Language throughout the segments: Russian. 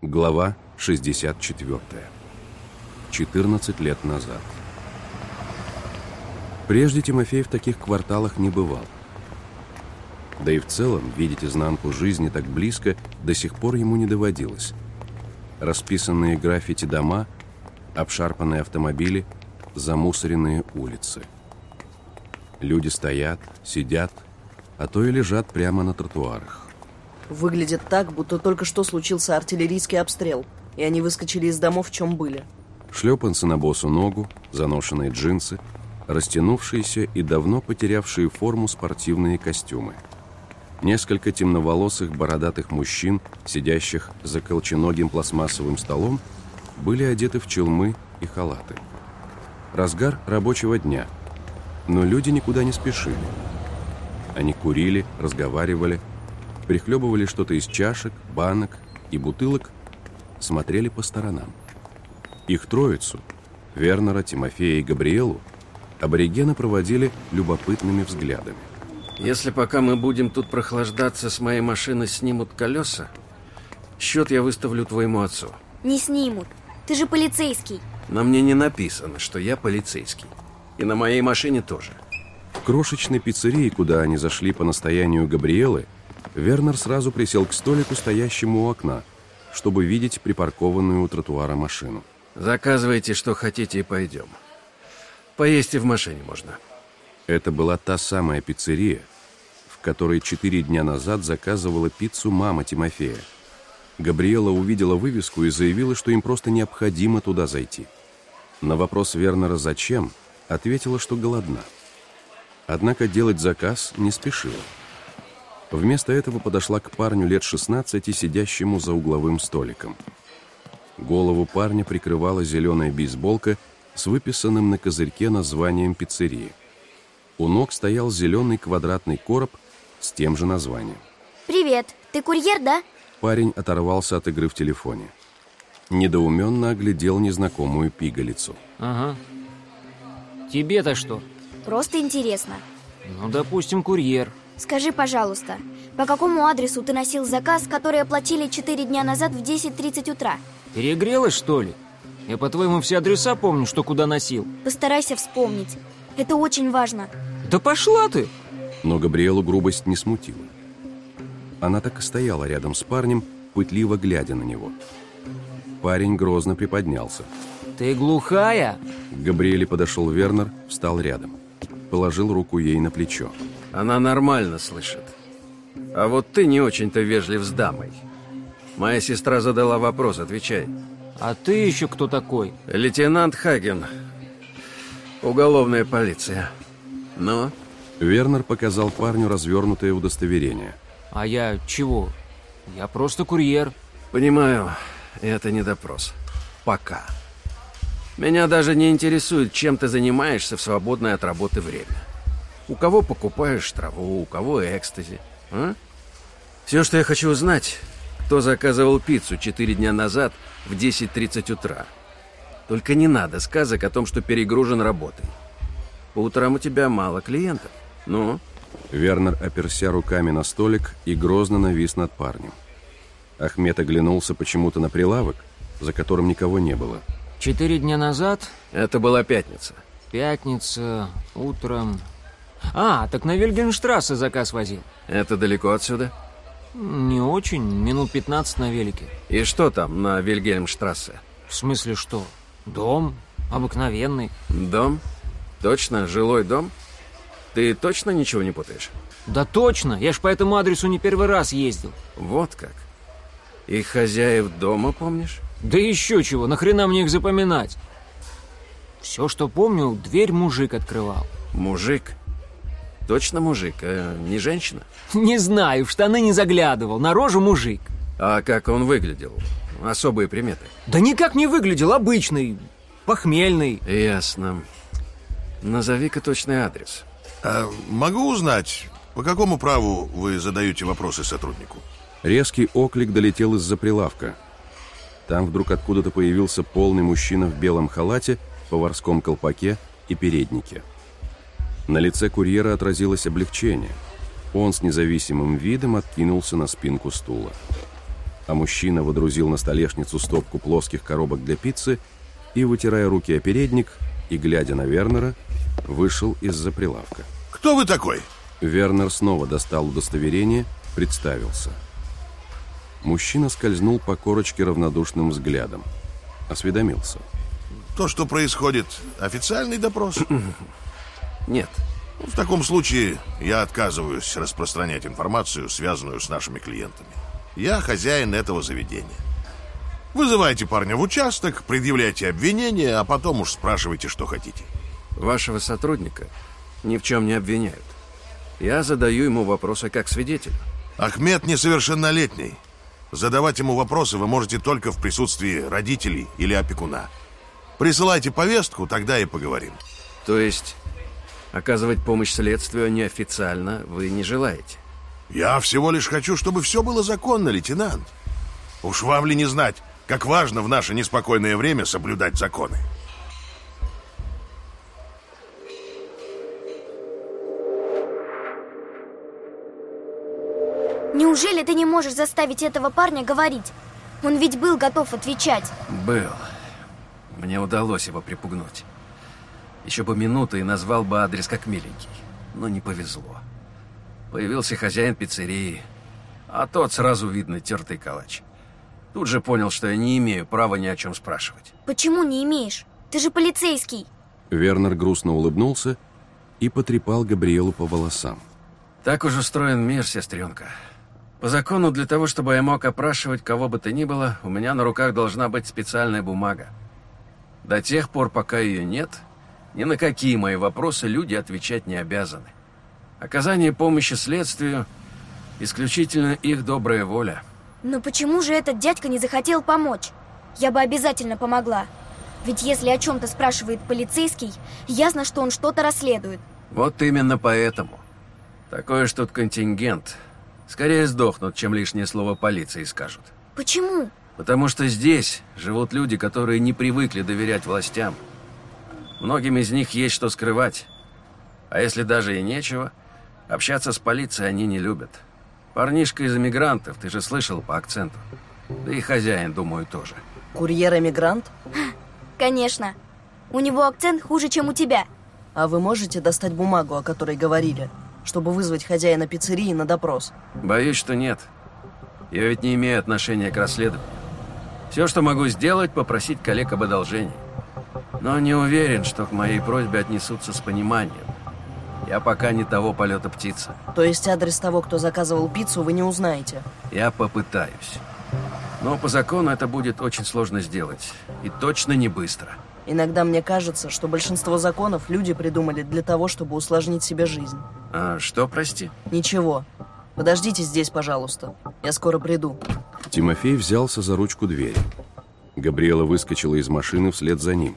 Глава 64. 14 лет назад. Прежде Тимофей в таких кварталах не бывал. Да и в целом видеть изнанку жизни так близко до сих пор ему не доводилось. Расписанные граффити дома, обшарпанные автомобили, замусоренные улицы. Люди стоят, сидят, а то и лежат прямо на тротуарах. Выглядит так, будто только что случился артиллерийский обстрел, и они выскочили из домов, в чем были. Шлепанцы на босу ногу, заношенные джинсы, растянувшиеся и давно потерявшие форму спортивные костюмы. Несколько темноволосых бородатых мужчин, сидящих за колченогим пластмассовым столом, были одеты в челмы и халаты. Разгар рабочего дня, но люди никуда не спешили. Они курили, разговаривали, прихлебывали что-то из чашек, банок и бутылок, смотрели по сторонам. Их троицу, Вернера, Тимофея и Габриэлу, аборигены проводили любопытными взглядами. Если пока мы будем тут прохлаждаться, с моей машины снимут колеса, счет я выставлю твоему отцу. Не снимут. Ты же полицейский. На мне не написано, что я полицейский. И на моей машине тоже. В крошечной пиццерии, куда они зашли по настоянию Габриэлы, Вернер сразу присел к столику, стоящему у окна, чтобы видеть припаркованную у тротуара машину. Заказывайте, что хотите, и пойдем. Поесть и в машине можно. Это была та самая пиццерия, в которой четыре дня назад заказывала пиццу мама Тимофея. Габриэла увидела вывеску и заявила, что им просто необходимо туда зайти. На вопрос Вернера «Зачем?» ответила, что голодна. Однако делать заказ не спешила. Вместо этого подошла к парню лет 16, сидящему за угловым столиком. Голову парня прикрывала зеленая бейсболка с выписанным на козырьке названием пиццерии. У ног стоял зеленый квадратный короб с тем же названием. Привет, ты курьер, да? Парень оторвался от игры в телефоне. Недоуменно оглядел незнакомую пигалицу. Ага. Тебе-то что? Просто интересно. Ну, допустим, курьер. Скажи, пожалуйста, по какому адресу ты носил заказ, который оплатили 4 дня назад в 10.30 утра? Перегрелась, что ли? Я, по-твоему, все адреса помню, что куда носил. Постарайся вспомнить. Это очень важно. Да пошла ты! Но Габриэлу грубость не смутила. Она так и стояла рядом с парнем, пытливо глядя на него. Парень грозно приподнялся. Ты глухая? К Габриэле подошел Вернер, встал рядом. Положил руку ей на плечо. Она нормально слышит. А вот ты не очень-то вежлив с дамой. Моя сестра задала вопрос, отвечай. А ты еще кто такой? Лейтенант Хаген. Уголовная полиция. Ну? Вернер показал парню развернутое удостоверение. А я чего? Я просто курьер. Понимаю, это не допрос. Пока. Меня даже не интересует, чем ты занимаешься в свободное от работы время. У кого покупаешь траву, у кого экстази. А? Все, что я хочу узнать, кто заказывал пиццу 4 дня назад в 10.30 утра. Только не надо сказок о том, что перегружен работой. По утрам у тебя мало клиентов. Ну? Вернер оперся руками на столик и грозно навис над парнем. Ахмед оглянулся почему-то на прилавок, за которым никого не было. Четыре дня назад? Это была пятница. Пятница, утром... А, так на Вильгенштрассе заказ возил. Это далеко отсюда? Не очень, минут 15 на велике. И что там на Вильгельмштрассе? В смысле что? Дом, обыкновенный. Дом? Точно, жилой дом? Ты точно ничего не путаешь? Да точно, я ж по этому адресу не первый раз ездил. Вот как. И хозяев дома помнишь? Да еще чего, нахрена мне их запоминать? Все, что помню, дверь мужик открывал. Мужик? Точно мужик, а не женщина? Не знаю, в штаны не заглядывал, на рожу мужик. А как он выглядел? Особые приметы? Да никак не выглядел, обычный, похмельный. Ясно. Назови-ка точный адрес. А могу узнать, по какому праву вы задаете вопросы сотруднику? Резкий оклик долетел из-за прилавка. Там вдруг откуда-то появился полный мужчина в белом халате, поварском колпаке и переднике. На лице курьера отразилось облегчение. Он с независимым видом откинулся на спинку стула. а мужчина водрузил на столешницу стопку плоских коробок для пиццы и, вытирая руки о передник и глядя на Вернера, вышел из-за прилавка. Кто вы такой? Вернер снова достал удостоверение, представился. Мужчина скользнул по корочке равнодушным взглядом. Осведомился. То, что происходит, официальный допрос? Нет. В таком случае я отказываюсь распространять информацию, связанную с нашими клиентами. Я хозяин этого заведения. Вызывайте парня в участок, предъявляйте обвинения, а потом уж спрашивайте, что хотите. Вашего сотрудника ни в чем не обвиняют. Я задаю ему вопросы как свидетель. Ахмед несовершеннолетний. Задавать ему вопросы вы можете только в присутствии родителей или опекуна. Присылайте повестку, тогда и поговорим. То есть оказывать помощь следствию неофициально вы не желаете? Я всего лишь хочу, чтобы все было законно, лейтенант. Уж вам ли не знать, как важно в наше неспокойное время соблюдать законы. Неужели ты не можешь заставить этого парня говорить? Он ведь был готов отвечать. Был. Мне удалось его припугнуть. Еще бы минута и назвал бы адрес как миленький. Но не повезло. Появился хозяин пиццерии, а тот сразу видно тертый калач. Тут же понял, что я не имею права ни о чем спрашивать. Почему не имеешь? Ты же полицейский. Вернер грустно улыбнулся и потрепал Габриэлу по волосам. Так уж устроен мир, сестренка. По закону, для того, чтобы я мог опрашивать кого бы то ни было, у меня на руках должна быть специальная бумага. До тех пор, пока ее нет, ни на какие мои вопросы люди отвечать не обязаны. Оказание помощи следствию – исключительно их добрая воля. Но почему же этот дядька не захотел помочь? Я бы обязательно помогла. Ведь если о чем-то спрашивает полицейский, ясно, что он что-то расследует. Вот именно поэтому. Такой уж тут контингент – Скорее сдохнут, чем лишнее слово полиции скажут. Почему? Потому что здесь живут люди, которые не привыкли доверять властям. Многим из них есть что скрывать. А если даже и нечего, общаться с полицией они не любят. Парнишка из эмигрантов, ты же слышал по акценту. Да и хозяин, думаю, тоже. Курьер-эмигрант? Конечно. У него акцент хуже, чем у тебя. А вы можете достать бумагу, о которой говорили? чтобы вызвать хозяина пиццерии на допрос? Боюсь, что нет. Я ведь не имею отношения к расследованию. Все, что могу сделать, попросить коллег об одолжении. Но не уверен, что к моей просьбе отнесутся с пониманием. Я пока не того полета птица. То есть адрес того, кто заказывал пиццу, вы не узнаете? Я попытаюсь. Но по закону это будет очень сложно сделать. И точно не быстро. Иногда мне кажется, что большинство законов люди придумали для того, чтобы усложнить себе жизнь. А что, прости? Ничего. Подождите здесь, пожалуйста. Я скоро приду. Тимофей взялся за ручку двери. Габриэла выскочила из машины вслед за ним.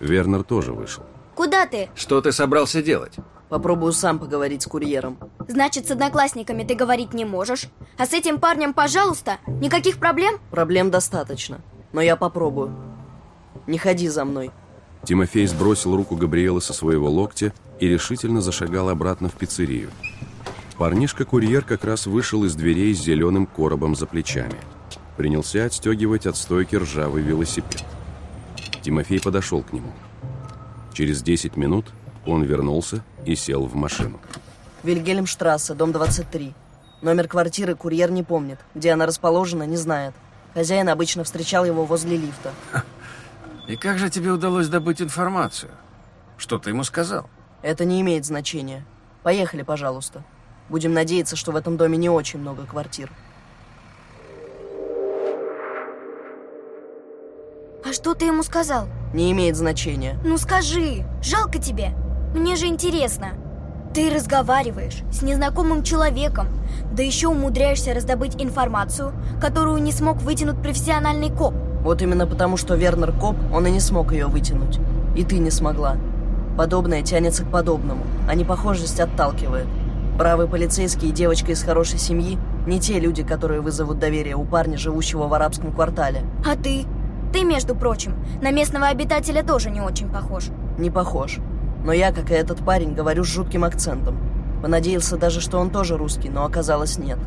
Вернер тоже вышел. Куда ты? Что ты собрался делать? Попробую сам поговорить с курьером. Значит, с одноклассниками ты говорить не можешь. А с этим парнем, пожалуйста, никаких проблем? Проблем достаточно. Но я попробую. Не ходи за мной. Тимофей сбросил руку Габриэлы со своего локтя и решительно зашагал обратно в пиццерию. Парнишка-курьер как раз вышел из дверей с зеленым коробом за плечами. Принялся отстегивать от стойки ржавый велосипед. Тимофей подошел к нему. Через 10 минут он вернулся и сел в машину. Вильгельмштрассе, дом 23. Номер квартиры курьер не помнит. Где она расположена, не знает. Хозяин обычно встречал его возле лифта. И как же тебе удалось добыть информацию? Что ты ему сказал? Это не имеет значения. Поехали, пожалуйста. Будем надеяться, что в этом доме не очень много квартир. Что ты ему сказал? Не имеет значения. Ну скажи, жалко тебе? Мне же интересно. Ты разговариваешь с незнакомым человеком, да еще умудряешься раздобыть информацию, которую не смог вытянуть профессиональный коп. Вот именно потому, что Вернер коп, он и не смог ее вытянуть. И ты не смогла. Подобное тянется к подобному, а непохожесть отталкивает. Бравый полицейский и девочка из хорошей семьи не те люди, которые вызовут доверие у парня, живущего в арабском квартале. А ты? Ты, между прочим, на местного обитателя тоже не очень похож. Не похож. Но я, как и этот парень, говорю с жутким акцентом. Понадеялся даже, что он тоже русский, но оказалось нет.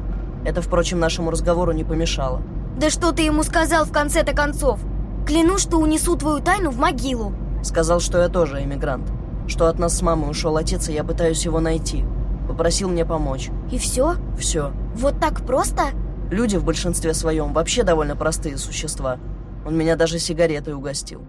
Это, впрочем, нашему разговору не помешало. Да что ты ему сказал в конце-то концов? Клянусь, что унесу твою тайну в могилу. Сказал, что я тоже эмигрант. Что от нас с мамой ушел отец, и я пытаюсь его найти. Попросил мне помочь. И все? Все. Вот так просто? Люди в большинстве своем вообще довольно простые существа. Он меня даже сигаретой угостил.